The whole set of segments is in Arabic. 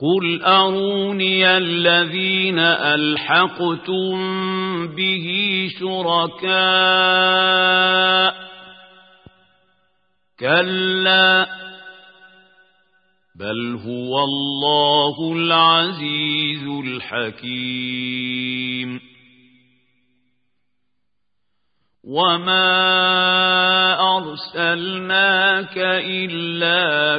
قل أروني الذين ألحقتم به شركاء كلا بل هو الله العزيز الحكيم وما أرسلناك إلا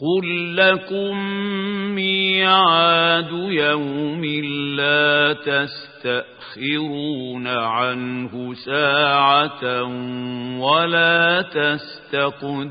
قل لكم ميعاد يوم لا تستأخرون عنه ساعة ولا تستقدمون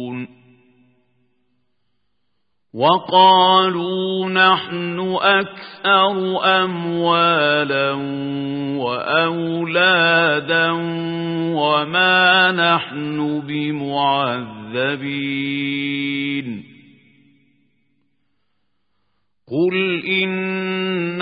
وقالوا نحن أكثر أموالا وأولادا وما نحن بمعذبين. قل إن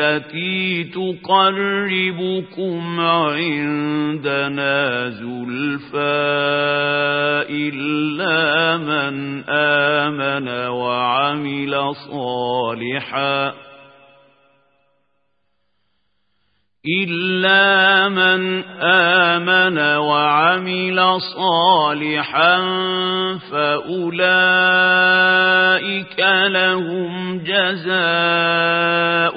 بالتي تقربكم عندنا زلفى إلا من آمن وعمل صالحاً إلا من آمن وعمل صالحا فأولئك لهم جزاء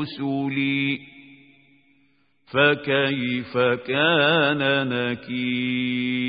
رسلي فكيف كان نكير